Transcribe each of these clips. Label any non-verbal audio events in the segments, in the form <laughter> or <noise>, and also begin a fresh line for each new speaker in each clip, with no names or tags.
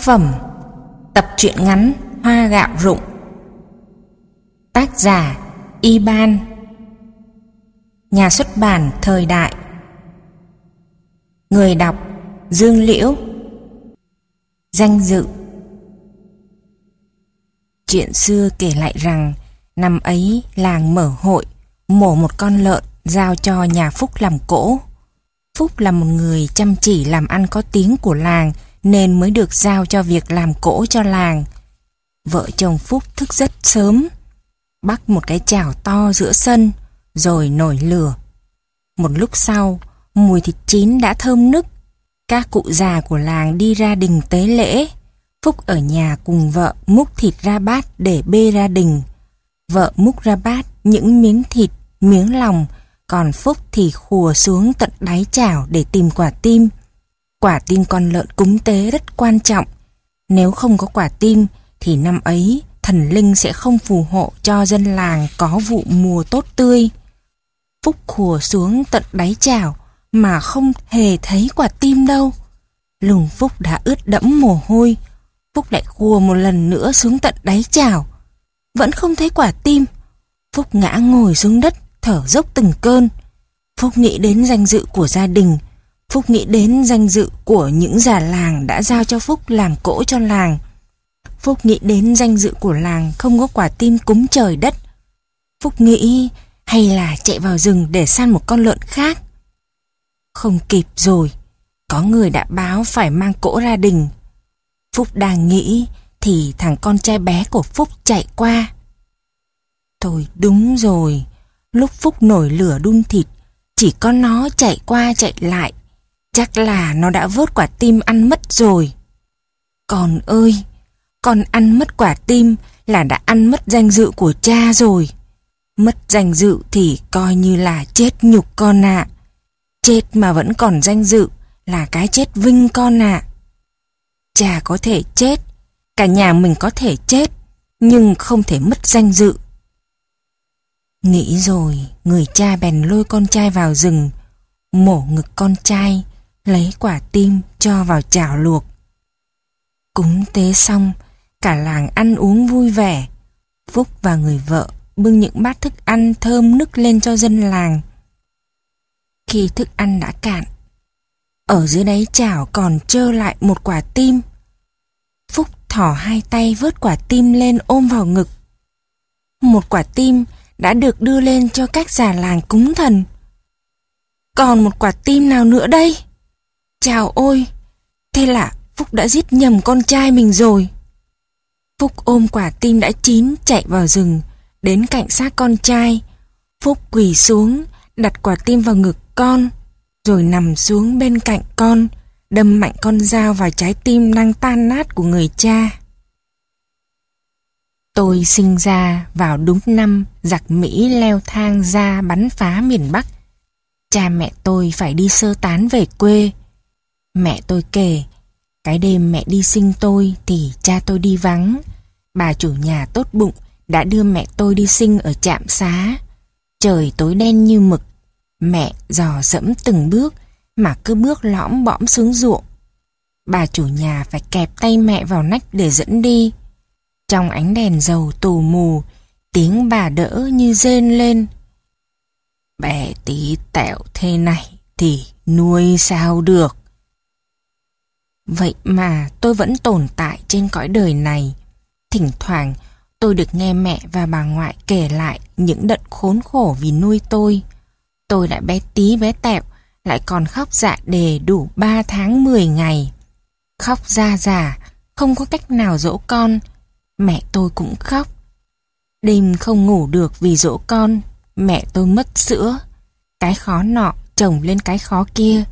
phẩm, Tập truyện ngắn Hoa gạo rụng. Tác giả iban. Nhà xuất bản Thời đại. Người đọc Dương Liễu. Danh dự. Chuyện xưa kể lại rằng Năm ấy làng mở hội, Mổ một con lợn Giao cho nhà Phúc làm cỗ. Phúc là một người chăm chỉ làm ăn có tiếng của làng nên mới được giao cho việc làm cỗ cho làng. Vợ chồng Phúc thức rất sớm, bắt một cái chảo to giữa sân, rồi nổi lửa. Một lúc sau, mùi thịt chín đã thơm nức. Các cụ già của làng đi ra đình tế lễ. Phúc ở nhà cùng vợ múc thịt ra bát để bê ra đình. Vợ múc ra bát những miếng thịt, miếng lòng, còn Phúc thì khùa xuống tận đáy chảo để tìm quả tim. Quả tim con lợn cúng tế rất quan trọng. Nếu không có quả tim thì năm ấy thần linh sẽ không phù hộ cho dân làng có vụ mùa tốt tươi. Phúc khùa xuống tận đáy chảo mà không hề thấy quả tim đâu. Lùng Phúc đã ướt đẫm mồ hôi. Phúc lại khùa một lần nữa xuống tận đáy chảo. Vẫn không thấy quả tim. Phúc ngã ngồi xuống đất, thở dốc từng cơn. Phúc nghĩ đến danh dự của gia đình, Phúc nghĩ đến danh dự của những già làng đã giao cho Phúc làm cỗ cho làng. Phúc nghĩ đến danh dự của làng không có quả tim cúng trời đất. Phúc nghĩ hay là chạy vào rừng để săn một con lợn khác. Không kịp rồi, có người đã báo phải mang cỗ ra đình. Phúc đang nghĩ thì thằng con trai bé của Phúc chạy qua. Thôi đúng rồi, lúc Phúc nổi lửa đun thịt, chỉ có nó chạy qua chạy lại Chắc là nó đã vớt quả tim ăn mất rồi. Con ơi, con ăn mất quả tim là đã ăn mất danh dự của cha rồi. Mất danh dự thì coi như là chết nhục con ạ. Chết mà vẫn còn danh dự là cái chết vinh con ạ. Cha có thể chết, cả nhà mình có thể chết, nhưng không thể mất danh dự. Nghĩ rồi, người cha bèn lôi con trai vào rừng, mổ ngực con trai, lấy quả tim cho vào chảo luộc. Cúng tế xong, cả làng ăn uống vui vẻ. Phúc và người vợ bưng những bát thức ăn thơm nức lên cho dân làng. Khi thức ăn đã cạn, ở dưới đáy chảo còn trơ lại một quả tim. Phúc thỏ hai tay vớt quả tim lên ôm vào ngực. Một quả tim đã được đưa lên cho các già làng cúng thần. Còn một quả tim nào nữa đây? Chào ôi! Thế là Phúc đã giết nhầm con trai mình rồi. Phúc ôm quả tim đã chín chạy vào rừng, đến cạnh xác con trai. Phúc quỳ xuống, đặt quả tim vào ngực con, rồi nằm xuống bên cạnh con, đâm mạnh con dao vào trái tim đang tan nát của người cha. Tôi sinh ra vào đúng năm giặc Mỹ leo thang ra bắn phá miền Bắc. Cha mẹ tôi phải đi sơ tán về quê. Mẹ tôi kể, cái đêm mẹ đi sinh tôi thì cha tôi đi vắng. Bà chủ nhà tốt bụng đã đưa mẹ tôi đi sinh ở trạm xá. Trời tối đen như mực, mẹ dò dẫm từng bước mà cứ bước lõm bõm xuống ruộng. Bà chủ nhà phải kẹp tay mẹ vào nách để dẫn đi. Trong ánh đèn dầu tù mù, tiếng bà đỡ như rên lên. Bé tí tẹo thế này thì nuôi sao được. Vậy mà tôi vẫn tồn tại trên cõi đời này. Thỉnh thoảng tôi được nghe mẹ và bà ngoại kể lại những đợt khốn khổ vì nuôi tôi. Tôi đã bé tí bé tẹo, lại còn khóc dạ đề đủ 3 tháng 10 ngày. Khóc ra già, không có cách nào dỗ con. Mẹ tôi cũng khóc. Đêm không ngủ được vì dỗ con, mẹ tôi mất sữa. Cái khó nọ chồng lên cái khó kia.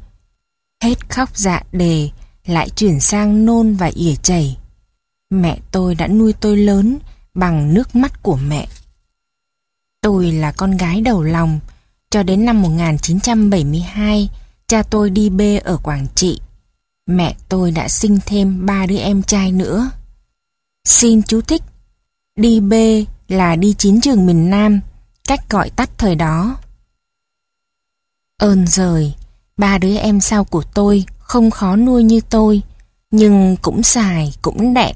Hết khóc dạ đề, lại chuyển sang nôn và ỉa chảy. Mẹ tôi đã nuôi tôi lớn bằng nước mắt của mẹ. Tôi là con gái đầu lòng, cho đến năm 1972, cha tôi đi bê ở Quảng Trị. Mẹ tôi đã sinh thêm ba đứa em trai nữa. Xin chú thích, đi bê là đi chiến trường miền Nam, cách gọi tắt thời đó. Ơn rời, ba đứa em sau của tôi không khó nuôi như tôi. Nhưng cũng xài, cũng đẹp,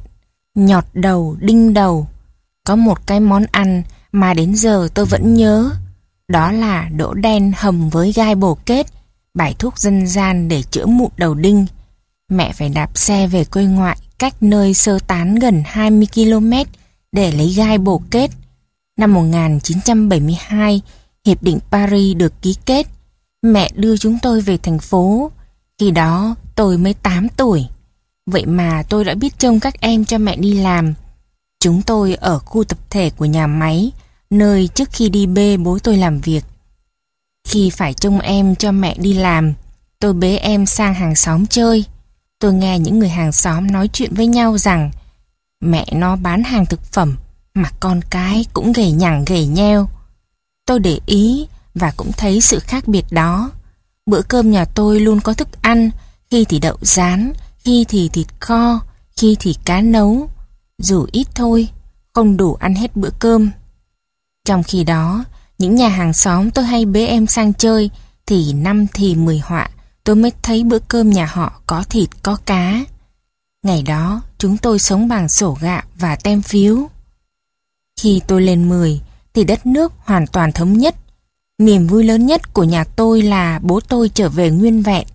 nhọt đầu, đinh đầu. Có một cái món ăn mà đến giờ tôi vẫn nhớ. Đó là đỗ đen hầm với gai bồ kết, bài thuốc dân gian để chữa mụn đầu đinh. Mẹ phải đạp xe về quê ngoại cách nơi sơ tán gần 20 km để lấy gai bổ kết. Năm 1972, Hiệp định Paris được ký kết. Mẹ đưa chúng tôi về thành phố. Khi đó tôi mới 8 tuổi. Vậy mà tôi đã biết trông các em cho mẹ đi làm. Chúng tôi ở khu tập thể của nhà máy, nơi trước khi đi bê bố tôi làm việc. Khi phải trông em cho mẹ đi làm, tôi bế em sang hàng xóm chơi. Tôi nghe những người hàng xóm nói chuyện với nhau rằng mẹ nó bán hàng thực phẩm mà con cái cũng gầy nhẳng gầy nheo. Tôi để ý và cũng thấy sự khác biệt đó. Bữa cơm nhà tôi luôn có thức ăn, khi thì đậu rán, khi thì thịt kho, khi thì cá nấu. Dù ít thôi, không đủ ăn hết bữa cơm. Trong khi đó, những nhà hàng xóm tôi hay bế em sang chơi thì năm thì mười họa tôi mới thấy bữa cơm nhà họ có thịt có cá. Ngày đó, chúng tôi sống bằng sổ gạo và tem phiếu. Khi tôi lên 10, thì đất nước hoàn toàn thống nhất. Niềm vui lớn nhất của nhà tôi là bố tôi trở về nguyên vẹn.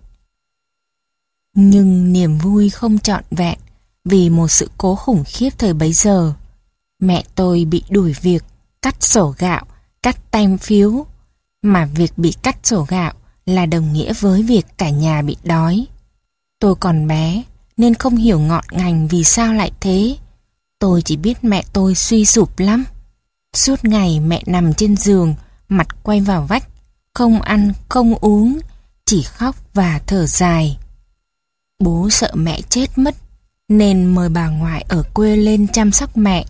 Nhưng niềm vui không trọn vẹn vì một sự cố khủng khiếp thời bấy giờ. Mẹ tôi bị đuổi việc, cắt sổ gạo, cắt tem phiếu. Mà việc bị cắt sổ gạo là đồng nghĩa với việc cả nhà bị đói. Tôi còn bé nên không hiểu ngọn ngành vì sao lại thế. Tôi chỉ biết mẹ tôi suy sụp lắm. Suốt ngày mẹ nằm trên giường, mặt quay vào vách, không ăn, không uống, chỉ khóc và thở dài. Bố sợ mẹ chết mất, nên mời bà ngoại ở quê lên chăm sóc mẹ.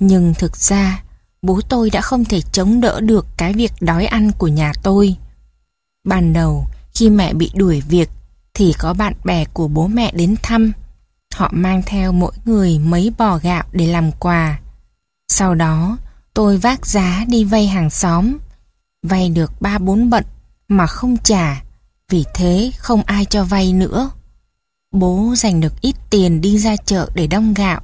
Nhưng thực ra, bố tôi đã không thể chống đỡ được cái việc đói ăn của nhà tôi. Ban đầu, khi mẹ bị đuổi việc, thì có bạn bè của bố mẹ đến thăm. Họ mang theo mỗi người mấy bò gạo để làm quà. Sau đó, tôi vác giá đi vay hàng xóm. Vay được ba bốn bận mà không trả, vì thế không ai cho vay nữa. Bố dành được ít tiền đi ra chợ để đong gạo,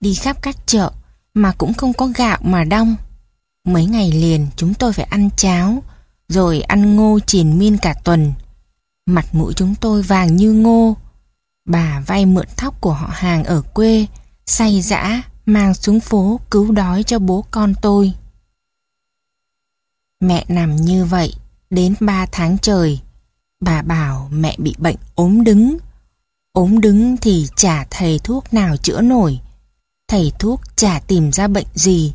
đi khắp các chợ mà cũng không có gạo mà đong. Mấy ngày liền chúng tôi phải ăn cháo, rồi ăn ngô triền miên cả tuần. Mặt mũi chúng tôi vàng như ngô. Bà vay mượn thóc của họ hàng ở quê, say dã mang xuống phố cứu đói cho bố con tôi. Mẹ nằm như vậy đến ba tháng trời. Bà bảo mẹ bị bệnh ốm đứng. Ốm đứng thì chả thầy thuốc nào chữa nổi. Thầy thuốc chả tìm ra bệnh gì.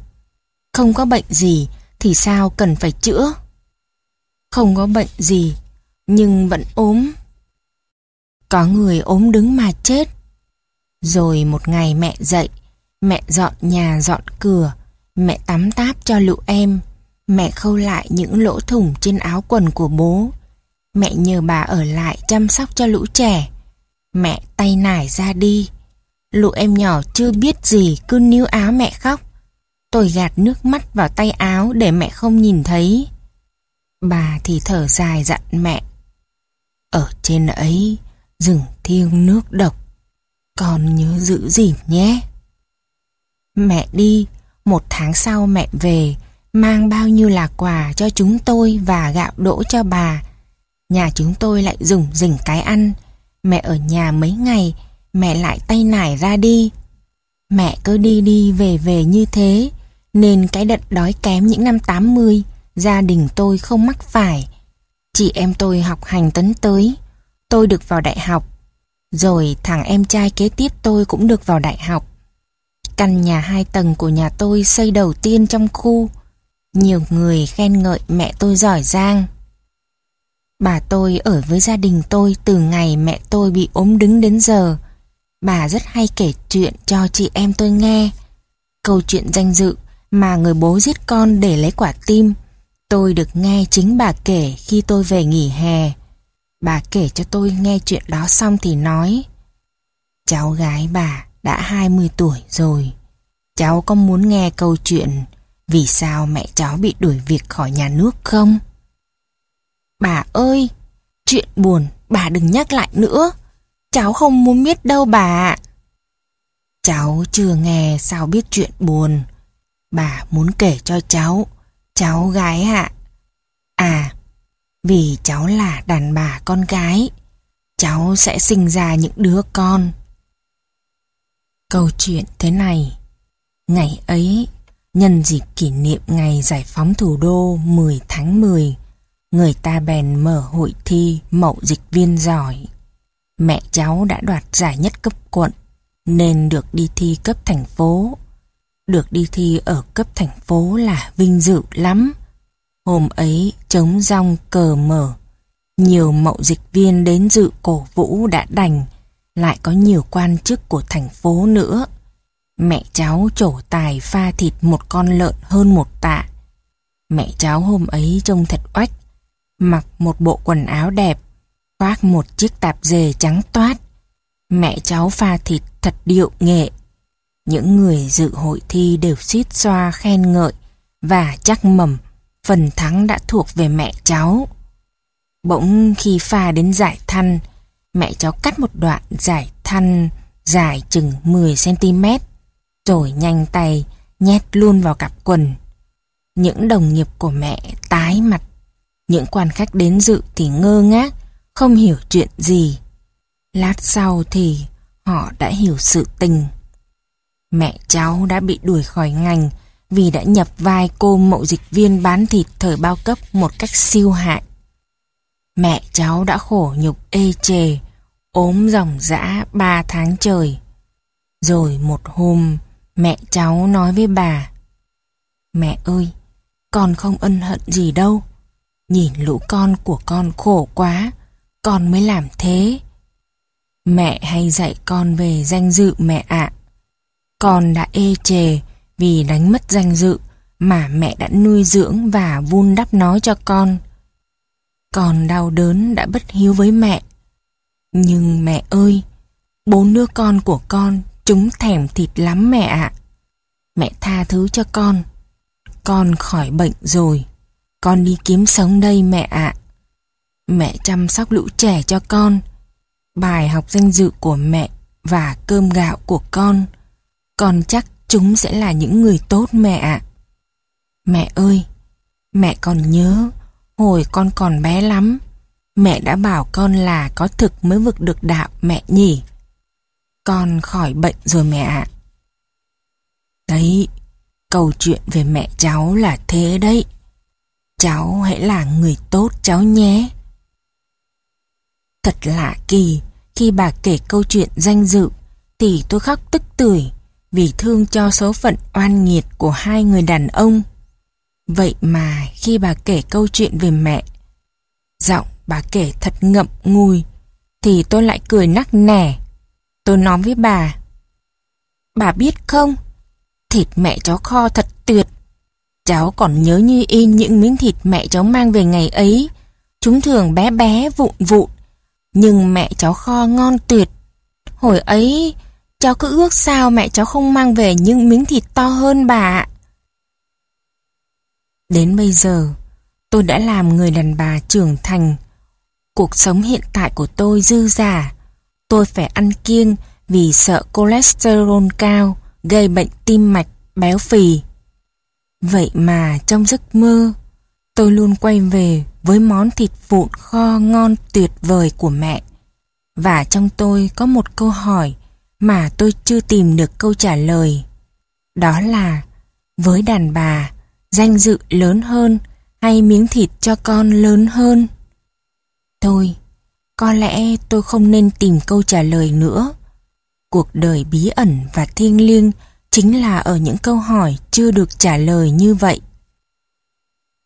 Không có bệnh gì thì sao cần phải chữa? không có bệnh gì, nhưng vẫn ốm. Có người ốm đứng mà chết. Rồi một ngày mẹ dậy, mẹ dọn nhà dọn cửa, mẹ tắm táp cho lũ em, mẹ khâu lại những lỗ thủng trên áo quần của bố. Mẹ nhờ bà ở lại chăm sóc cho lũ trẻ. Mẹ tay nải ra đi. Lũ em nhỏ chưa biết gì cứ níu áo mẹ khóc. Tôi gạt nước mắt vào tay áo để mẹ không nhìn thấy. Bà thì thở dài dặn mẹ. Ở trên ấy, rừng thiêng nước độc. Con nhớ giữ gìn nhé. Mẹ đi, một tháng sau mẹ về, mang bao nhiêu là quà cho chúng tôi và gạo đỗ cho bà. Nhà chúng tôi lại dùng rỉnh cái ăn. Mẹ ở nhà mấy ngày, mẹ lại tay nải ra đi. Mẹ cứ đi đi về về như thế, nên cái đợt đói kém những năm 80 gia đình tôi không mắc phải. Chị em tôi học hành tấn tới, tôi được vào đại học. Rồi thằng em trai kế tiếp tôi cũng được vào đại học. Căn nhà hai tầng của nhà tôi xây đầu tiên trong khu. Nhiều người khen ngợi mẹ tôi giỏi giang. Bà tôi ở với gia đình tôi từ ngày mẹ tôi bị ốm đứng đến giờ. Bà rất hay kể chuyện cho chị em tôi nghe. Câu chuyện danh dự mà người bố giết con để lấy quả tim, Tôi được nghe chính bà kể khi tôi về nghỉ hè. Bà kể cho tôi nghe chuyện đó xong thì nói, Cháu gái bà đã 20 tuổi rồi. Cháu có muốn nghe câu chuyện vì sao mẹ cháu bị đuổi việc khỏi nhà nước không? Bà ơi, chuyện buồn bà đừng nhắc lại nữa. cháu không muốn biết đâu bà Cháu chưa nghe sao biết chuyện buồn. Bà muốn kể cho cháu, cháu gái ạ. À, vì cháu là đàn bà con gái, cháu sẽ sinh ra những đứa con. Câu chuyện thế này, ngày ấy, nhân dịp kỷ niệm ngày giải phóng thủ đô 10 tháng 10, người ta bèn mở hội thi mậu dịch viên giỏi. Mẹ cháu đã đoạt giải nhất cấp quận nên được đi thi cấp thành phố. Được đi thi ở cấp thành phố là vinh dự lắm. Hôm ấy trống rong cờ mở, nhiều mậu dịch viên đến dự cổ vũ đã đành, lại có nhiều quan chức của thành phố nữa. Mẹ cháu trổ tài pha thịt một con lợn hơn một tạ. Mẹ cháu hôm ấy trông thật oách, mặc một bộ quần áo đẹp, khoác một chiếc tạp dề trắng toát. Mẹ cháu pha thịt thật điệu nghệ. Những người dự hội thi đều xít xoa khen ngợi và chắc mầm phần thắng đã thuộc về mẹ cháu. Bỗng khi pha đến giải thanh, mẹ cháu cắt một đoạn giải thăn dài chừng 10cm, rồi nhanh tay nhét luôn vào cặp quần. Những đồng nghiệp của mẹ tái mặt, những quan khách đến dự thì ngơ ngác, không hiểu chuyện gì. Lát sau thì họ đã hiểu sự tình. Mẹ cháu đã bị đuổi khỏi ngành vì đã nhập vai cô mậu dịch viên bán thịt thời bao cấp một cách siêu hại. Mẹ cháu đã khổ nhục ê chề, ốm dòng dã ba tháng trời. Rồi một hôm, mẹ cháu nói với bà, Mẹ ơi, con không ân hận gì đâu. Nhìn lũ con của con khổ quá, con mới làm thế. Mẹ hay dạy con về danh dự mẹ ạ. Con đã ê chề vì đánh mất danh dự mà mẹ đã nuôi dưỡng và vun đắp nó cho con còn đau đớn đã bất hiếu với mẹ. Nhưng mẹ ơi, bốn đứa con của con chúng thèm thịt lắm mẹ ạ. Mẹ tha thứ cho con. Con khỏi bệnh rồi. Con đi kiếm sống đây mẹ ạ. Mẹ chăm sóc lũ trẻ cho con bài học danh dự của mẹ và cơm gạo của con. Con chắc chúng sẽ là những người tốt mẹ ạ. Mẹ ơi, mẹ còn nhớ, hồi con còn bé lắm, mẹ đã bảo con là có thực mới vực được đạo mẹ nhỉ. Con khỏi bệnh rồi mẹ ạ. Đấy, câu chuyện về mẹ cháu là thế đấy. Cháu hãy là người tốt cháu nhé. Thật lạ kỳ, khi bà kể câu chuyện danh dự, thì tôi khóc tức tưởi vì thương cho số phận oan nghiệt của hai người đàn ông. Vậy mà khi bà kể câu chuyện về mẹ, giọng bà kể thật ngậm ngùi, thì tôi lại cười nắc nẻ. Tôi nói với bà, bà biết không, thịt mẹ cháu kho thật tuyệt. Cháu còn nhớ như in những miếng thịt mẹ cháu mang về ngày ấy. Chúng thường bé bé vụn vụn nhưng mẹ cháu kho ngon tuyệt. Hồi ấy, cháu cứ ước sao mẹ cháu không mang về những miếng thịt to hơn bà ạ. Đến bây giờ, tôi đã làm người đàn bà trưởng thành. Cuộc sống hiện tại của tôi dư giả. Tôi phải ăn kiêng vì sợ cholesterol cao, gây bệnh tim mạch, béo phì. Vậy mà trong giấc mơ, tôi luôn quay về với món thịt vụn kho ngon tuyệt vời của mẹ. Và trong tôi có một câu hỏi mà tôi chưa tìm được câu trả lời. Đó là, với đàn bà, danh dự lớn hơn hay miếng thịt cho con lớn hơn? Thôi, có lẽ tôi không nên tìm câu trả lời nữa. Cuộc đời bí ẩn và thiêng liêng chính là ở những câu hỏi chưa được trả lời như vậy.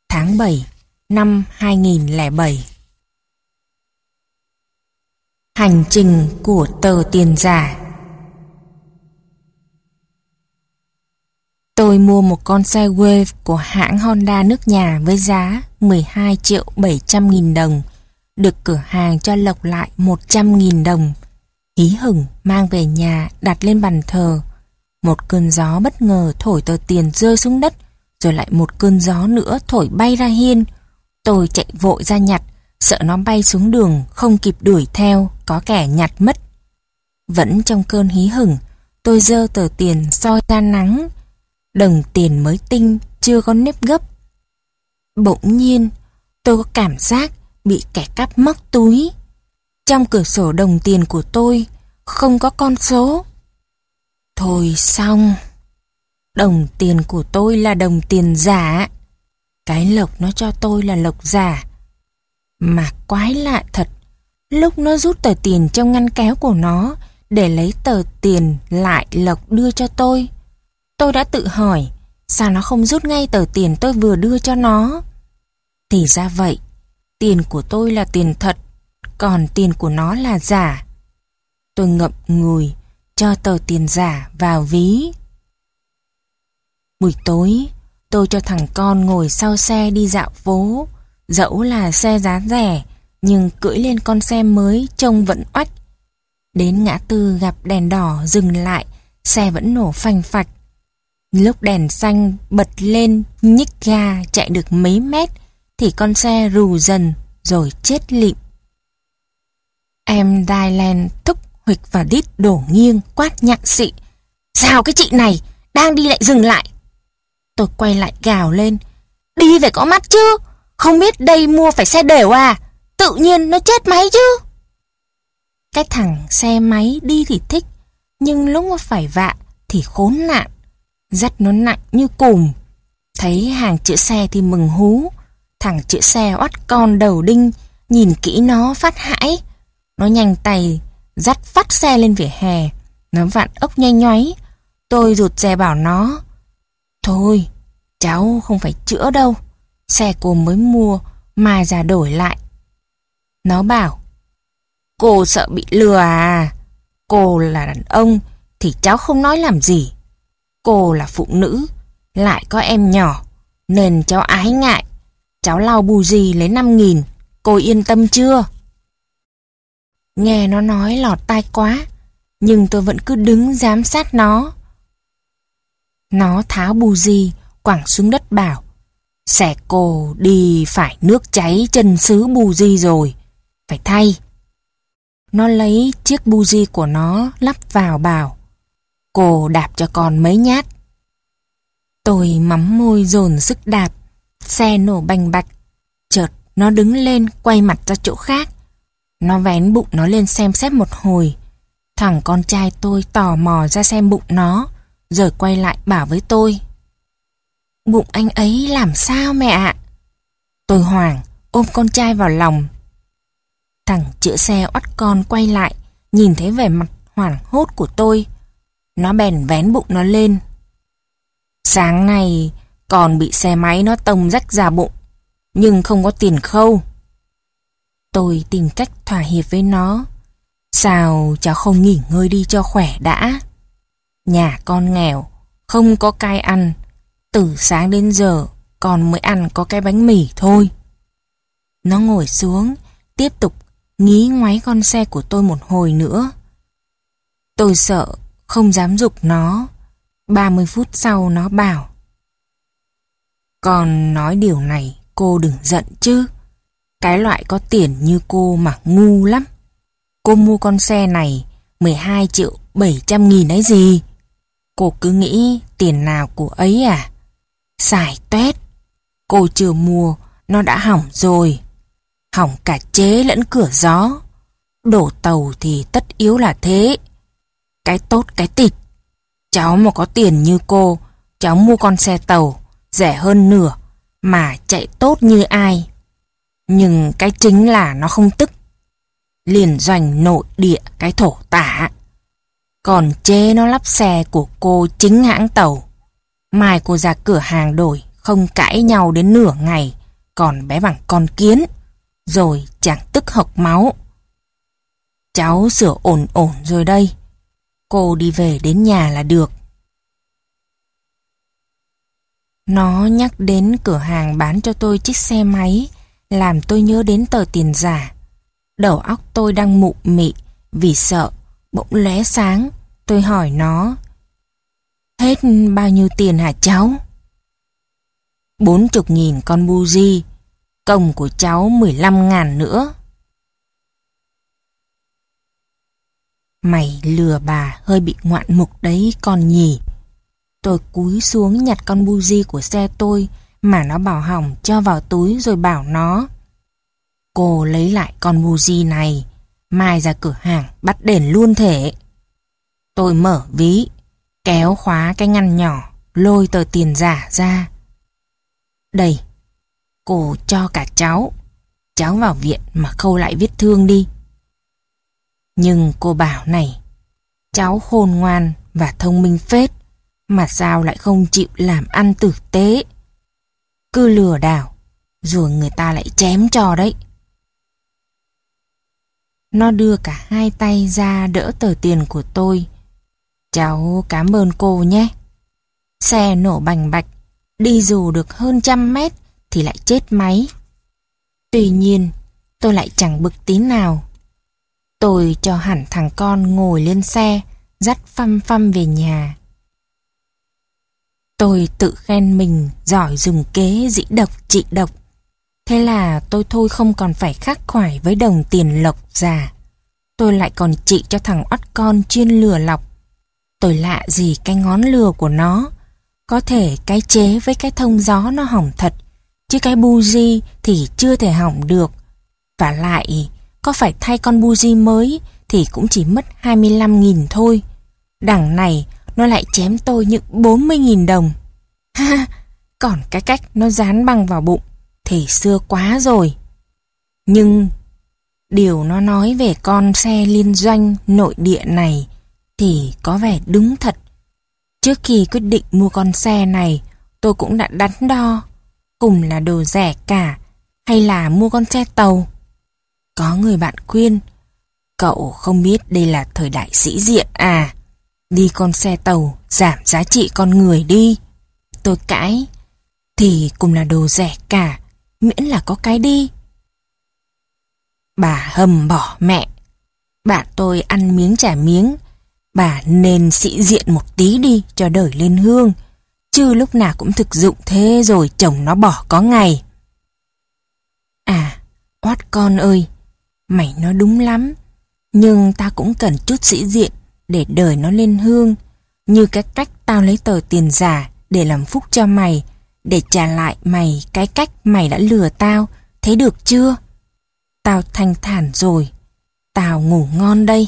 Tháng 7 năm 2007 Hành trình của tờ tiền giả Tôi mua một con xe Wave của hãng Honda nước nhà với giá 12 triệu 700 nghìn đồng, được cửa hàng cho lộc lại 100 nghìn đồng. Hí hửng mang về nhà đặt lên bàn thờ. Một cơn gió bất ngờ thổi tờ tiền rơi xuống đất, rồi lại một cơn gió nữa thổi bay ra hiên, Tôi chạy vội ra nhặt, sợ nó bay xuống đường, không kịp đuổi theo, có kẻ nhặt mất. Vẫn trong cơn hí hửng, tôi dơ tờ tiền soi ra nắng. Đồng tiền mới tinh, chưa có nếp gấp. Bỗng nhiên, tôi có cảm giác bị kẻ cắp móc túi. Trong cửa sổ đồng tiền của tôi không có con số. Thôi xong. Đồng tiền của tôi là đồng tiền giả. Cái lộc nó cho tôi là lộc giả. Mà quái lạ thật. Lúc nó rút tờ tiền trong ngăn kéo của nó để lấy tờ tiền lại lộc đưa cho tôi. Tôi đã tự hỏi sao nó không rút ngay tờ tiền tôi vừa đưa cho nó. Thì ra vậy, tiền của tôi là tiền thật, còn tiền của nó là giả. Tôi ngậm ngùi, cho tờ tiền giả vào ví. Buổi tối, tôi cho thằng con ngồi sau xe đi dạo phố, dẫu là xe giá rẻ, nhưng cưỡi lên con xe mới trông vẫn oách. Đến ngã tư gặp đèn đỏ dừng lại, xe vẫn nổ phanh phạch. Lúc đèn xanh bật lên, nhích ga chạy được mấy mét, thì con xe rù dần rồi chết lịm. Em Dylan thúc huịch và đít đổ nghiêng quát nhặng xị. Sao cái chị này, đang đi lại dừng lại. Tôi quay lại gào lên. Đi phải có mắt chứ. Không biết đây mua phải xe đều à. Tự nhiên nó chết máy chứ. Cái thằng xe máy đi thì thích. Nhưng lúc mà phải vạ thì khốn nạn. Dắt nó nặng như cùm. Thấy hàng chữa xe thì mừng hú. Thằng chữa xe oắt con đầu đinh. Nhìn kỹ nó phát hãi. Nó nhanh tay dắt phát xe lên vỉa hè. Nó vặn ốc nhanh nhoáy. Tôi rụt xe bảo nó. Thôi, cháu không phải chữa đâu. Xe cô mới mua mà già đổi lại. Nó bảo. Cô sợ bị lừa à? Cô là đàn ông thì cháu không nói làm gì. Cô là phụ nữ, lại có em nhỏ, nên cháu ái ngại. Cháu lau bù gì lấy 5 nghìn, cô yên tâm chưa? Nghe nó nói lọt tai quá, nhưng tôi vẫn cứ đứng giám sát nó. Nó tháo bù gì, quẳng xuống đất bảo. Xẻ cô đi phải nước cháy chân xứ bù di rồi, phải thay. Nó lấy chiếc bù di của nó lắp vào bảo. Cô đạp cho con mấy nhát. Tôi mắm môi dồn sức đạp, xe nổ bành bạch. Chợt nó đứng lên quay mặt ra chỗ khác. Nó vén bụng nó lên xem xét một hồi. Thằng con trai tôi tò mò ra xem bụng nó, rồi quay lại bảo với tôi. Bụng anh ấy làm sao mẹ ạ? Tôi hoảng, ôm con trai vào lòng. Thằng chữa xe oắt con quay lại, nhìn thấy vẻ mặt hoảng hốt của tôi. Nó bèn vén bụng nó lên. Sáng nay còn bị xe máy nó tông rách ra bụng, nhưng không có tiền khâu. Tôi tìm cách thỏa hiệp với nó. Sao cháu không nghỉ ngơi đi cho khỏe đã? Nhà con nghèo, không có cai ăn. Từ sáng đến giờ, con mới ăn có cái bánh mì thôi. Nó ngồi xuống, tiếp tục nghĩ ngoáy con xe của tôi một hồi nữa. Tôi sợ, không dám dục nó. 30 phút sau nó bảo. còn nói điều này, cô đừng giận chứ. Cái loại có tiền như cô mà ngu lắm. Cô mua con xe này 12 triệu 700 nghìn ấy gì? Cô cứ nghĩ tiền nào của ấy à? Xài tuét. Cô chưa mua, nó đã hỏng rồi. Hỏng cả chế lẫn cửa gió. Đổ tàu thì tất yếu là thế. Cái tốt cái tịt Cháu mà có tiền như cô, cháu mua con xe tàu, rẻ hơn nửa, mà chạy tốt như ai. Nhưng cái chính là nó không tức. Liền doanh nội địa cái thổ tả. Còn chế nó lắp xe của cô chính hãng tàu. Mai cô ra cửa hàng đổi, không cãi nhau đến nửa ngày, còn bé bằng con kiến. Rồi chẳng tức hộc máu. Cháu sửa ổn ổn rồi đây. Cô đi về đến nhà là được. Nó nhắc đến cửa hàng bán cho tôi chiếc xe máy, làm tôi nhớ đến tờ tiền giả. Đầu óc tôi đang mụ mị, vì sợ, bỗng lóe sáng, tôi hỏi nó. Hết bao nhiêu tiền hả cháu? Bốn chục nghìn con bu di, công của cháu mười lăm ngàn nữa. Mày lừa bà hơi bị ngoạn mục đấy con nhỉ. Tôi cúi xuống nhặt con buji của xe tôi mà nó bảo hỏng cho vào túi rồi bảo nó. Cô lấy lại con buji này, mai ra cửa hàng bắt đền luôn thể. Tôi mở ví, kéo khóa cái ngăn nhỏ, lôi tờ tiền giả ra. Đây, cô cho cả cháu. Cháu vào viện mà khâu lại vết thương đi. Nhưng cô bảo này, cháu khôn ngoan và thông minh phết, mà sao lại không chịu làm ăn tử tế. Cứ lừa đảo, rồi người ta lại chém cho đấy. Nó đưa cả hai tay ra đỡ tờ tiền của tôi. Cháu cảm ơn cô nhé. Xe nổ bành bạch, đi dù được hơn trăm mét thì lại chết máy. Tuy nhiên, tôi lại chẳng bực tí nào. Tôi cho hẳn thằng con ngồi lên xe, dắt phăm phăm về nhà. Tôi tự khen mình giỏi dùng kế dĩ độc trị độc. Thế là tôi thôi không còn phải khắc khoải với đồng tiền lộc già. Tôi lại còn trị cho thằng oắt con chuyên lừa lọc. Tôi lạ gì cái ngón lừa của nó. Có thể cái chế với cái thông gió nó hỏng thật, chứ cái buji thì chưa thể hỏng được. Và lại, có phải thay con buji mới thì cũng chỉ mất 25.000 thôi. Đằng này, nó lại chém tôi những 40.000 đồng. Ha, <laughs> còn cái cách nó dán băng vào bụng thì xưa quá rồi. Nhưng điều nó nói về con xe liên doanh nội địa này thì có vẻ đúng thật. Trước khi quyết định mua con xe này, tôi cũng đã đắn đo. Cùng là đồ rẻ cả, hay là mua con xe tàu? Có người bạn khuyên, cậu không biết đây là thời đại sĩ diện à? Đi con xe tàu, giảm giá trị con người đi. Tôi cãi, thì cũng là đồ rẻ cả, miễn là có cái đi. Bà hầm bỏ mẹ. Bạn tôi ăn miếng trả miếng, Bà nên sĩ diện một tí đi cho đời lên hương. Chứ lúc nào cũng thực dụng thế rồi chồng nó bỏ có ngày. À, oát con ơi, mày nói đúng lắm. Nhưng ta cũng cần chút sĩ diện để đời nó lên hương. Như cái cách tao lấy tờ tiền giả để làm phúc cho mày, để trả lại mày cái cách mày đã lừa tao, thấy được chưa? Tao thanh thản rồi, tao ngủ ngon đây.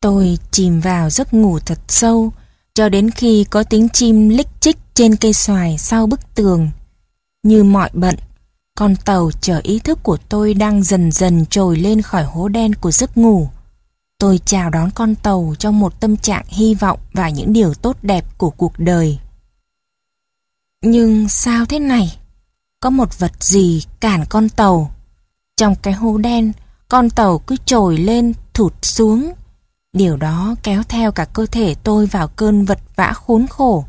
Tôi chìm vào giấc ngủ thật sâu, cho đến khi có tiếng chim lích chích trên cây xoài sau bức tường. Như mọi bận, con tàu chở ý thức của tôi đang dần dần trồi lên khỏi hố đen của giấc ngủ. Tôi chào đón con tàu trong một tâm trạng hy vọng và những điều tốt đẹp của cuộc đời. Nhưng sao thế này? Có một vật gì cản con tàu? Trong cái hố đen, con tàu cứ trồi lên, thụt xuống. Điều đó kéo theo cả cơ thể tôi vào cơn vật vã khốn khổ.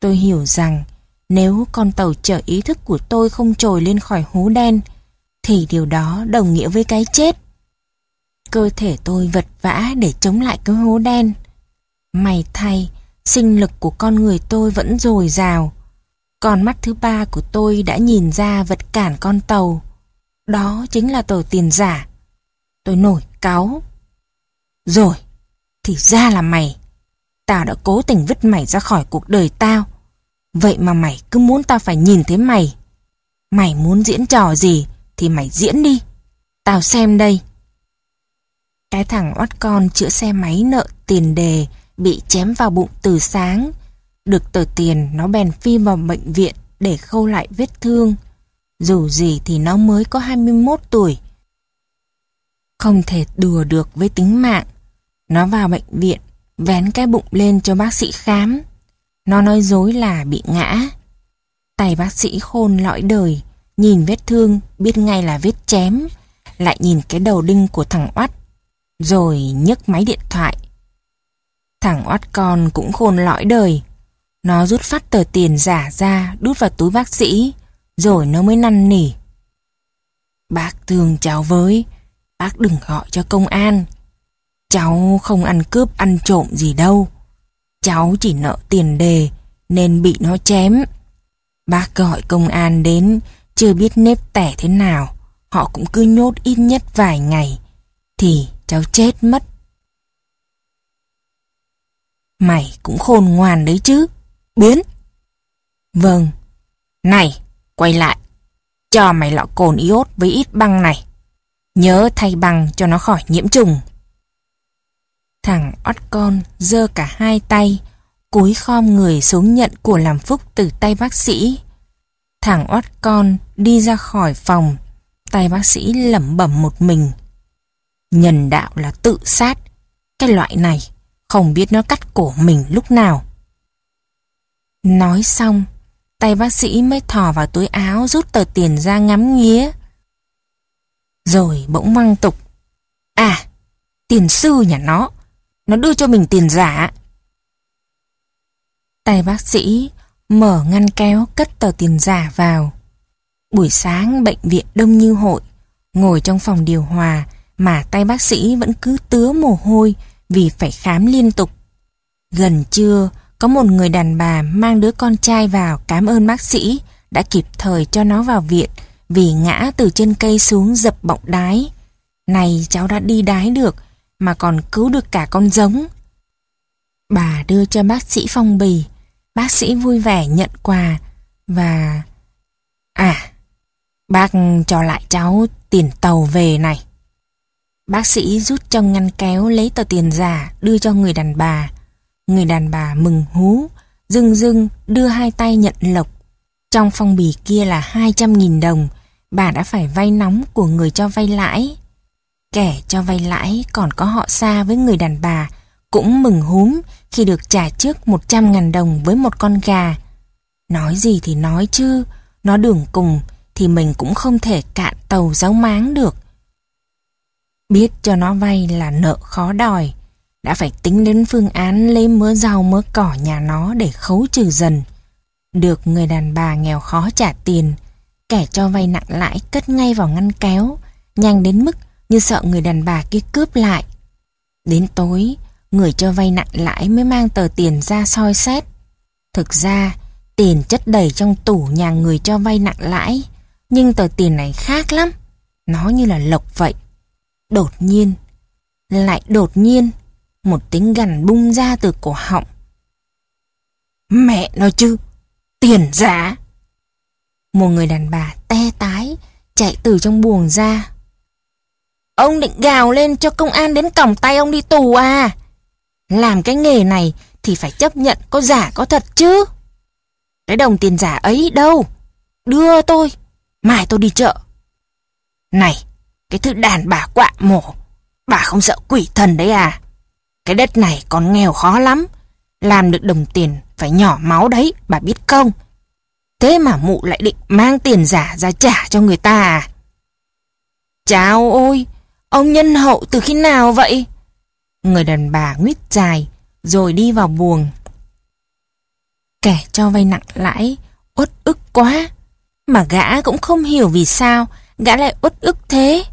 Tôi hiểu rằng nếu con tàu chở ý thức của tôi không trồi lên khỏi hố đen, thì điều đó đồng nghĩa với cái chết. Cơ thể tôi vật vã để chống lại cái hố đen. May thay, sinh lực của con người tôi vẫn dồi dào. Con mắt thứ ba của tôi đã nhìn ra vật cản con tàu. Đó chính là tờ tiền giả. Tôi nổi cáu. Rồi, thì ra là mày. Tao đã cố tình vứt mày ra khỏi cuộc đời tao. Vậy mà mày cứ muốn tao phải nhìn thấy mày. Mày muốn diễn trò gì thì mày diễn đi. Tao xem đây. Cái thằng oát con chữa xe máy nợ tiền đề bị chém vào bụng từ sáng. Được tờ tiền nó bèn phi vào bệnh viện để khâu lại vết thương. Dù gì thì nó mới có 21 tuổi. Không thể đùa được với tính mạng. Nó vào bệnh viện, vén cái bụng lên cho bác sĩ khám. Nó nói dối là bị ngã. Tay bác sĩ khôn lõi đời, nhìn vết thương biết ngay là vết chém, lại nhìn cái đầu đinh của thằng oắt, rồi nhấc máy điện thoại. Thằng oắt con cũng khôn lõi đời. Nó rút phát tờ tiền giả ra đút vào túi bác sĩ, rồi nó mới năn nỉ. Bác thương cháu với, bác đừng gọi cho công an, Cháu không ăn cướp ăn trộm gì đâu. Cháu chỉ nợ tiền đề nên bị nó chém. Bác gọi công an đến chưa biết nếp tẻ thế nào. họ cũng cứ nhốt ít nhất vài ngày, thì cháu chết mất. Mày cũng khôn ngoan đấy chứ, biến. Vâng. Này, quay lại. Cho mày lọ cồn iốt với ít băng này. Nhớ thay băng cho nó khỏi nhiễm trùng. Thằng ót con giơ cả hai tay, cúi khom người xuống nhận của làm phúc từ tay bác sĩ. Thằng ót con đi ra khỏi phòng, tay bác sĩ lẩm bẩm một mình. Nhân đạo là tự sát, cái loại này không biết nó cắt cổ mình lúc nào. Nói xong, tay bác sĩ mới thò vào túi áo rút tờ tiền ra ngắm nghía. Rồi bỗng măng tục. À, tiền sư nhà nó, nó đưa cho mình tiền giả. Tay bác sĩ mở ngăn kéo cất tờ tiền giả vào. Buổi sáng bệnh viện đông như hội, ngồi trong phòng điều hòa mà tay bác sĩ vẫn cứ tứa mồ hôi vì phải khám liên tục. Gần trưa, có một người đàn bà mang đứa con trai vào cảm ơn bác sĩ đã kịp thời cho nó vào viện vì ngã từ trên cây xuống dập bọng đái. Này cháu đã đi đái được mà còn cứu được cả con giống. Bà đưa cho bác sĩ phong bì, bác sĩ vui vẻ nhận quà và... À, bác cho lại cháu tiền tàu về này. Bác sĩ rút trong ngăn kéo lấy tờ tiền giả đưa cho người đàn bà. Người đàn bà mừng hú, dưng dưng đưa hai tay nhận lộc. Trong phong bì kia là 200.000 đồng, bà đã phải vay nóng của người cho vay lãi. Kẻ cho vay lãi còn có họ xa với người đàn bà, cũng mừng húm khi được trả trước 100.000 đồng với một con gà. Nói gì thì nói chứ, nó đường cùng thì mình cũng không thể cạn tàu giáo máng được. Biết cho nó vay là nợ khó đòi, đã phải tính đến phương án lấy mớ rau mớ cỏ nhà nó để khấu trừ dần. Được người đàn bà nghèo khó trả tiền, kẻ cho vay nặng lãi cất ngay vào ngăn kéo, nhanh đến mức như sợ người đàn bà kia cướp lại. Đến tối, người cho vay nặng lãi mới mang tờ tiền ra soi xét. Thực ra, tiền chất đầy trong tủ nhà người cho vay nặng lãi, nhưng tờ tiền này khác lắm. Nó như là lộc vậy. Đột nhiên, lại đột nhiên, một tiếng gằn bung ra từ cổ họng. Mẹ nói chứ, tiền giả. Một người đàn bà te tái, chạy từ trong buồng ra. Ông định gào lên cho công an đến còng tay ông đi tù à? Làm cái nghề này thì phải chấp nhận có giả có thật chứ. Cái đồng tiền giả ấy đâu? Đưa tôi, mai tôi đi chợ. Này, cái thứ đàn bà quạ mổ, bà không sợ quỷ thần đấy à? Cái đất này còn nghèo khó lắm. Làm được đồng tiền phải nhỏ máu đấy, bà biết không? Thế mà mụ lại định mang tiền giả ra trả cho người ta à? Chào ôi, ông nhân hậu từ khi nào vậy? Người đàn bà nguyết dài, rồi đi vào buồng. Kẻ cho vay nặng lãi, uất ức quá. Mà gã cũng không hiểu vì sao gã lại uất ức thế.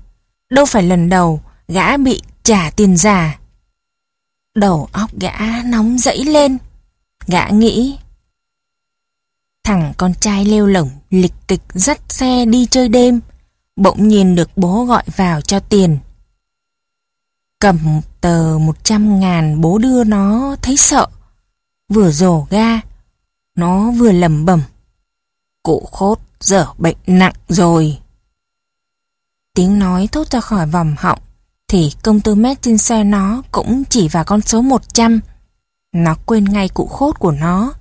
Đâu phải lần đầu gã bị trả tiền giả. Đầu óc gã nóng dẫy lên. Gã nghĩ. Thằng con trai lêu lỏng lịch kịch dắt xe đi chơi đêm. Bỗng nhiên được bố gọi vào cho tiền. Cầm tờ 100 ngàn bố đưa nó thấy sợ. Vừa rổ ga. Nó vừa lầm bẩm Cụ khốt dở bệnh nặng rồi. Tiếng nói thốt ra khỏi vòng họng thì công tơ mét trên xe nó cũng chỉ vào con số 100. Nó quên ngay cụ khốt của nó,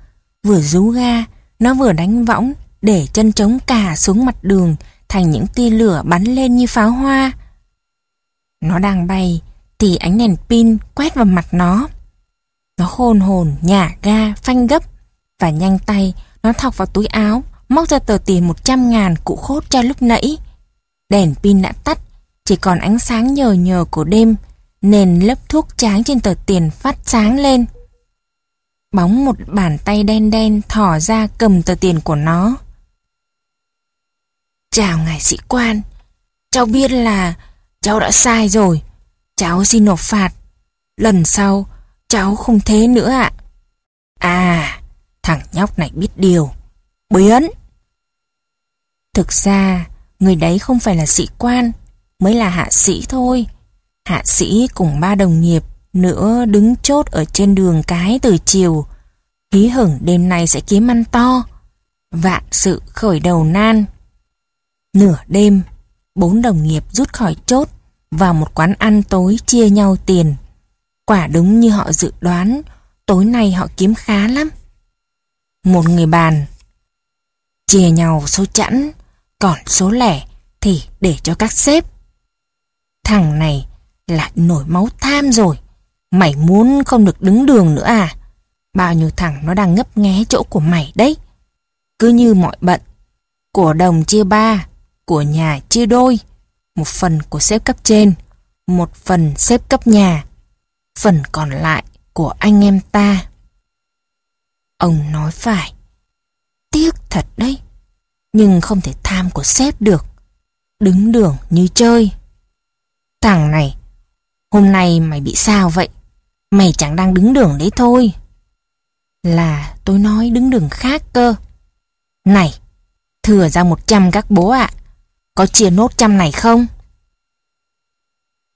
vừa rú ga, nó vừa đánh võng để chân trống cả xuống mặt đường thành những tia lửa bắn lên như pháo hoa. Nó đang bay thì ánh đèn pin quét vào mặt nó. Nó hồn hồn nhả ga phanh gấp và nhanh tay nó thọc vào túi áo móc ra tờ tiền 100 ngàn cụ khốt cho lúc nãy. Đèn pin đã tắt chỉ còn ánh sáng nhờ nhờ của đêm, nền lớp thuốc tráng trên tờ tiền phát sáng lên. Bóng một bàn tay đen đen thỏ ra cầm tờ tiền của nó. Chào ngài sĩ quan, cháu biết là cháu đã sai rồi, cháu xin nộp phạt. Lần sau, cháu không thế nữa ạ. À, thằng nhóc này biết điều. Biến! Thực ra, Người đấy không phải là sĩ quan, mới là hạ sĩ thôi. Hạ sĩ cùng ba đồng nghiệp nữa đứng chốt ở trên đường cái từ chiều. Hí hửng đêm nay sẽ kiếm ăn to. Vạn sự khởi đầu nan. Nửa đêm, bốn đồng nghiệp rút khỏi chốt vào một quán ăn tối chia nhau tiền. Quả đúng như họ dự đoán, tối nay họ kiếm khá lắm. Một người bàn chia nhau số chẵn, còn số lẻ thì để cho các sếp. Thằng này lại nổi máu tham rồi. Mày muốn không được đứng đường nữa à? Bao nhiêu thằng nó đang ngấp nghé chỗ của mày đấy. Cứ như mọi bận. Của đồng chia ba, của nhà chia đôi. Một phần của sếp cấp trên, một phần sếp cấp nhà. Phần còn lại của anh em ta. Ông nói phải. Tiếc thật đấy. Nhưng không thể tham của sếp được. Đứng đường như chơi. Thằng này, hôm nay mày bị sao vậy? Mày chẳng đang đứng đường đấy thôi. Là tôi nói đứng đường khác cơ. Này, thừa ra 100 các bố ạ. Có chia nốt trăm này không?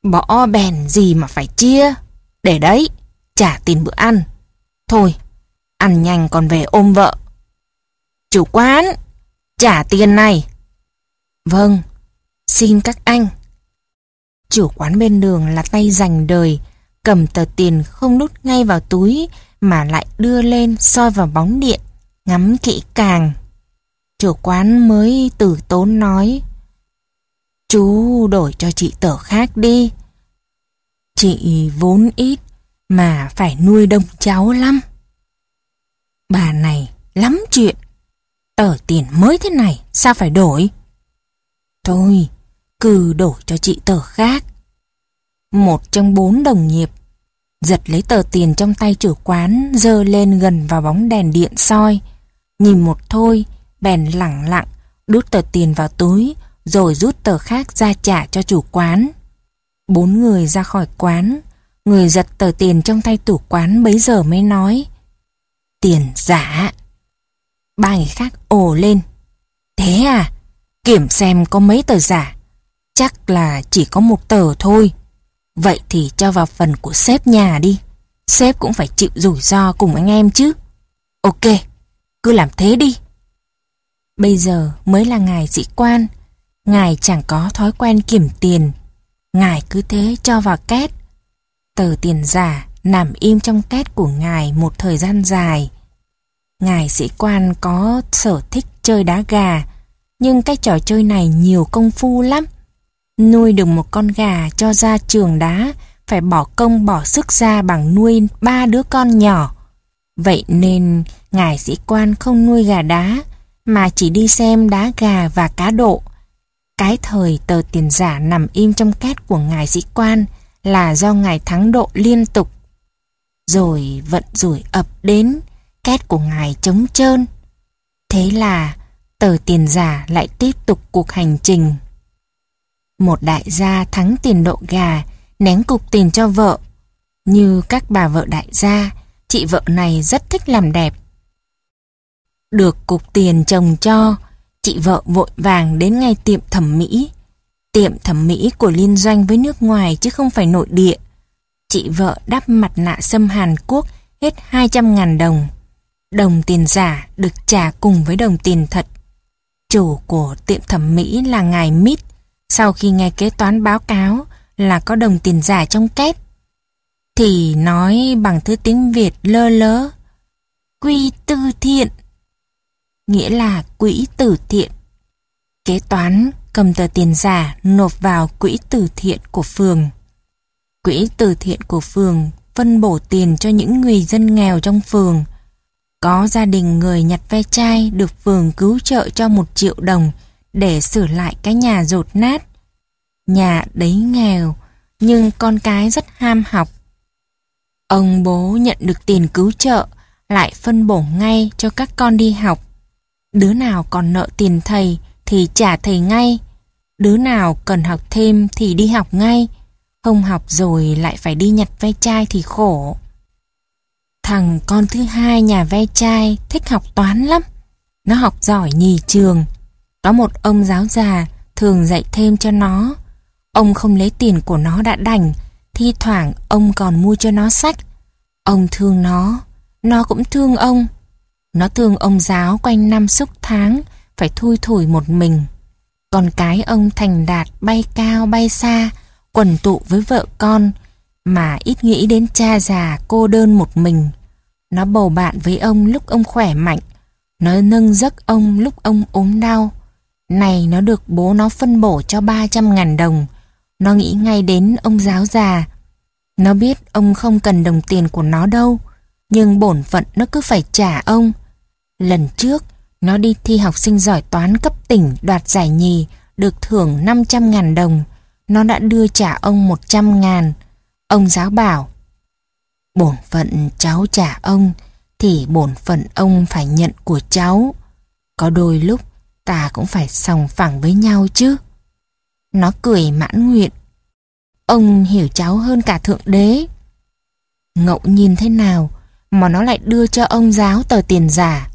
Bỏ bèn gì mà phải chia. Để đấy, trả tiền bữa ăn. Thôi, ăn nhanh còn về ôm vợ. Chủ quán, trả tiền này. Vâng, xin các anh. Chủ quán bên đường là tay dành đời, cầm tờ tiền không đút ngay vào túi mà lại đưa lên soi vào bóng điện, ngắm kỹ càng. Chủ quán mới từ tốn nói Chú đổi cho chị tờ khác đi. Chị vốn ít mà phải nuôi đông cháu lắm. Bà này lắm chuyện. Tờ tiền mới thế này sao phải đổi? Thôi, cứ đổi cho chị tờ khác. Một trong bốn đồng nghiệp giật lấy tờ tiền trong tay chủ quán dơ lên gần vào bóng đèn điện soi. Nhìn một thôi, bèn lẳng lặng, đút tờ tiền vào túi, rồi rút tờ khác ra trả cho chủ quán. Bốn người ra khỏi quán, người giật tờ tiền trong tay chủ quán bấy giờ mới nói. Tiền giả. Ba người khác ồ lên. Thế à? Kiểm xem có mấy tờ giả. Chắc là chỉ có một tờ thôi. Vậy thì cho vào phần của sếp nhà đi. Sếp cũng phải chịu rủi ro cùng anh em chứ. Ok, cứ làm thế đi. Bây giờ mới là ngài sĩ quan. Ngài chẳng có thói quen kiểm tiền. Ngài cứ thế cho vào két. Tờ tiền giả nằm im trong két của ngài một thời gian dài. Ngài sĩ quan có sở thích chơi đá gà, nhưng cái trò chơi này nhiều công phu lắm. Nuôi được một con gà cho ra trường đá phải bỏ công bỏ sức ra bằng nuôi ba đứa con nhỏ. Vậy nên ngài sĩ quan không nuôi gà đá mà chỉ đi xem đá gà và cá độ. Cái thời tờ tiền giả nằm im trong két của ngài sĩ quan là do ngài thắng độ liên tục. Rồi vận rủi ập đến, két của ngài trống trơn. Thế là tờ tiền giả lại tiếp tục cuộc hành trình. Một đại gia thắng tiền độ gà, ném cục tiền cho vợ. Như các bà vợ đại gia, chị vợ này rất thích làm đẹp. Được cục tiền chồng cho, chị vợ vội vàng đến ngay tiệm thẩm mỹ. Tiệm thẩm mỹ của liên doanh với nước ngoài chứ không phải nội địa. Chị vợ đắp mặt nạ xâm Hàn Quốc hết 200.000 đồng. Đồng tiền giả được trả cùng với đồng tiền thật. Chủ của tiệm thẩm mỹ là ngài Mít. Sau khi nghe kế toán báo cáo là có đồng tiền giả trong két, thì nói bằng thứ tiếng Việt lơ lớ. Quy tư thiện nghĩa là quỹ từ thiện. Kế toán cầm tờ tiền giả nộp vào quỹ từ thiện của phường. Quỹ từ thiện của phường phân bổ tiền cho những người dân nghèo trong phường. Có gia đình người nhặt ve chai được phường cứu trợ cho một triệu đồng để sửa lại cái nhà rột nát. Nhà đấy nghèo, nhưng con cái rất ham học. Ông bố nhận được tiền cứu trợ, lại phân bổ ngay cho các con đi học. Đứa nào còn nợ tiền thầy thì trả thầy ngay. Đứa nào cần học thêm thì đi học ngay. Không học rồi lại phải đi nhặt ve chai thì khổ. Thằng con thứ hai nhà ve chai thích học toán lắm. Nó học giỏi nhì trường. Có một ông giáo già thường dạy thêm cho nó. Ông không lấy tiền của nó đã đành, thi thoảng ông còn mua cho nó sách. Ông thương nó, nó cũng thương ông. Nó thương ông giáo quanh năm suốt tháng, phải thui thủi một mình. Còn cái ông thành đạt bay cao bay xa, quần tụ với vợ con, mà ít nghĩ đến cha già cô đơn một mình. Nó bầu bạn với ông lúc ông khỏe mạnh, nó nâng giấc ông lúc ông ốm đau. Này nó được bố nó phân bổ cho 300 ngàn đồng. Nó nghĩ ngay đến ông giáo già. Nó biết ông không cần đồng tiền của nó đâu, nhưng bổn phận nó cứ phải trả ông. Lần trước, nó đi thi học sinh giỏi toán cấp tỉnh đoạt giải nhì, được thưởng 500 ngàn đồng. Nó đã đưa trả ông 100 ngàn. Ông giáo bảo, bổn phận cháu trả ông, thì bổn phận ông phải nhận của cháu. Có đôi lúc ta cũng phải sòng phẳng với nhau chứ. Nó cười mãn nguyện. Ông hiểu cháu hơn cả thượng đế. Ngậu nhìn thế nào mà nó lại đưa cho ông giáo tờ tiền giả.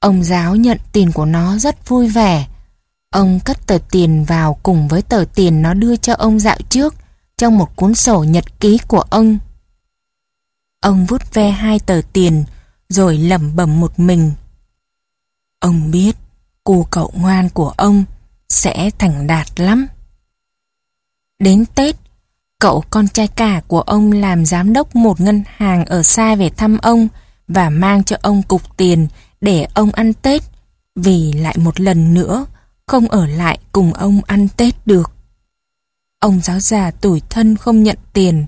Ông giáo nhận tiền của nó rất vui vẻ. Ông cất tờ tiền vào cùng với tờ tiền nó đưa cho ông dạo trước trong một cuốn sổ nhật ký của ông. Ông vút ve hai tờ tiền rồi lẩm bẩm một mình. Ông biết cô cậu ngoan của ông sẽ thành đạt lắm. Đến Tết, cậu con trai cả của ông làm giám đốc một ngân hàng ở xa về thăm ông và mang cho ông cục tiền để ông ăn Tết vì lại một lần nữa không ở lại cùng ông ăn Tết được. Ông giáo già tuổi thân không nhận tiền.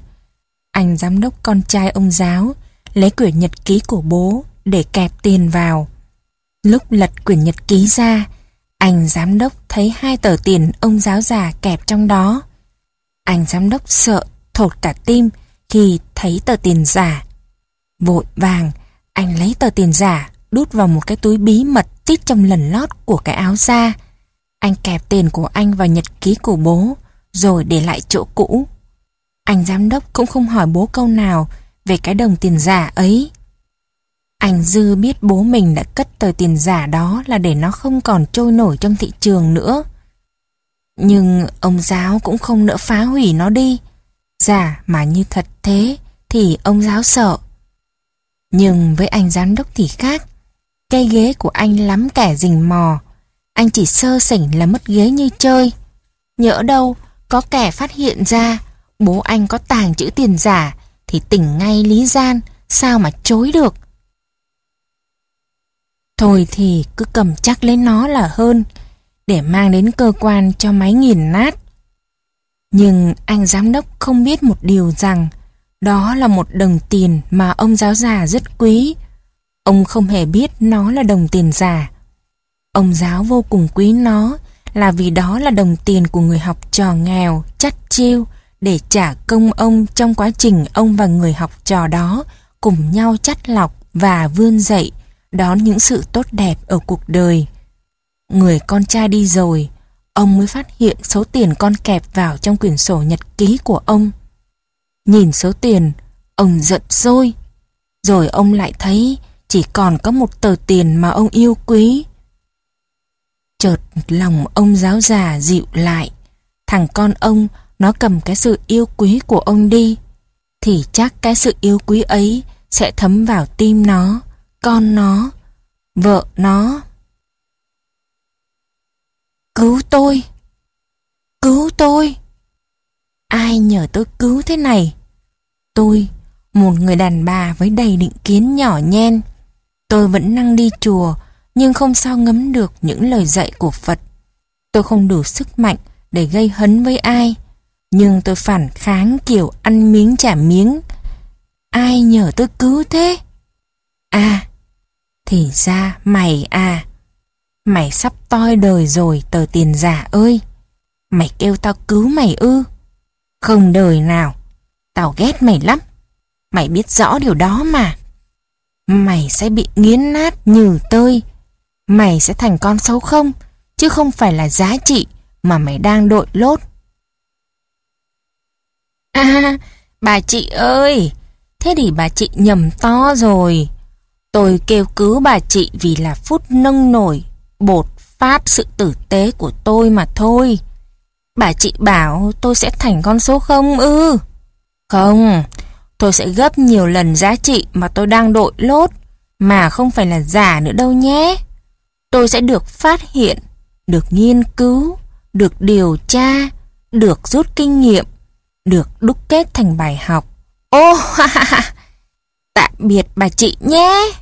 Anh giám đốc con trai ông giáo lấy quyển nhật ký của bố để kẹp tiền vào. Lúc lật quyển nhật ký ra, anh giám đốc thấy hai tờ tiền ông giáo già kẹp trong đó. Anh giám đốc sợ, thột cả tim khi thấy tờ tiền giả. Vội vàng, anh lấy tờ tiền giả, đút vào một cái túi bí mật tít trong lần lót của cái áo da. Anh kẹp tiền của anh vào nhật ký của bố, rồi để lại chỗ cũ. Anh giám đốc cũng không hỏi bố câu nào về cái đồng tiền giả ấy. Anh Dư biết bố mình đã cất tờ tiền giả đó là để nó không còn trôi nổi trong thị trường nữa. Nhưng ông giáo cũng không nỡ phá hủy nó đi. Giả mà như thật thế thì ông giáo sợ. Nhưng với anh giám đốc thì khác. Cây ghế của anh lắm kẻ rình mò. Anh chỉ sơ sỉnh là mất ghế như chơi. Nhỡ đâu có kẻ phát hiện ra bố anh có tàng chữ tiền giả thì tỉnh ngay lý gian sao mà chối được. Thôi thì cứ cầm chắc lấy nó là hơn, để mang đến cơ quan cho máy nghiền nát. Nhưng anh giám đốc không biết một điều rằng, đó là một đồng tiền mà ông giáo già rất quý. Ông không hề biết nó là đồng tiền giả. Ông giáo vô cùng quý nó là vì đó là đồng tiền của người học trò nghèo, chắt chiêu để trả công ông trong quá trình ông và người học trò đó cùng nhau chắt lọc và vươn dậy đón những sự tốt đẹp ở cuộc đời. Người con trai đi rồi, ông mới phát hiện số tiền con kẹp vào trong quyển sổ nhật ký của ông. Nhìn số tiền, ông giận rồi. Rồi ông lại thấy chỉ còn có một tờ tiền mà ông yêu quý. Chợt lòng ông giáo già dịu lại. Thằng con ông nó cầm cái sự yêu quý của ông đi. Thì chắc cái sự yêu quý ấy sẽ thấm vào tim nó con nó, vợ nó. Cứu tôi! Cứu tôi! Ai nhờ tôi cứu thế này? Tôi, một người đàn bà với đầy định kiến nhỏ nhen. Tôi vẫn năng đi chùa, nhưng không sao ngấm được những lời dạy của Phật. Tôi không đủ sức mạnh để gây hấn với ai, nhưng tôi phản kháng kiểu ăn miếng trả miếng. Ai nhờ tôi cứu thế? À, thì ra mày à Mày sắp toi đời rồi tờ tiền giả ơi Mày kêu tao cứu mày ư Không đời nào Tao ghét mày lắm Mày biết rõ điều đó mà Mày sẽ bị nghiến nát như tơi. Mày sẽ thành con xấu không? Chứ không phải là giá trị Mà mày đang đội lốt. À bà chị ơi! Thế thì bà chị nhầm to rồi. Tôi kêu cứu bà chị vì là phút nâng nổi, bột phát sự tử tế của tôi mà thôi. Bà chị bảo tôi sẽ thành con số không ư? Không, tôi sẽ gấp nhiều lần giá trị mà tôi đang đội lốt, mà không phải là giả nữa đâu nhé. Tôi sẽ được phát hiện, được nghiên cứu, được điều tra, được rút kinh nghiệm, được đúc kết thành bài học. Ô, <laughs> ha ha ha, tạm biệt bà chị nhé.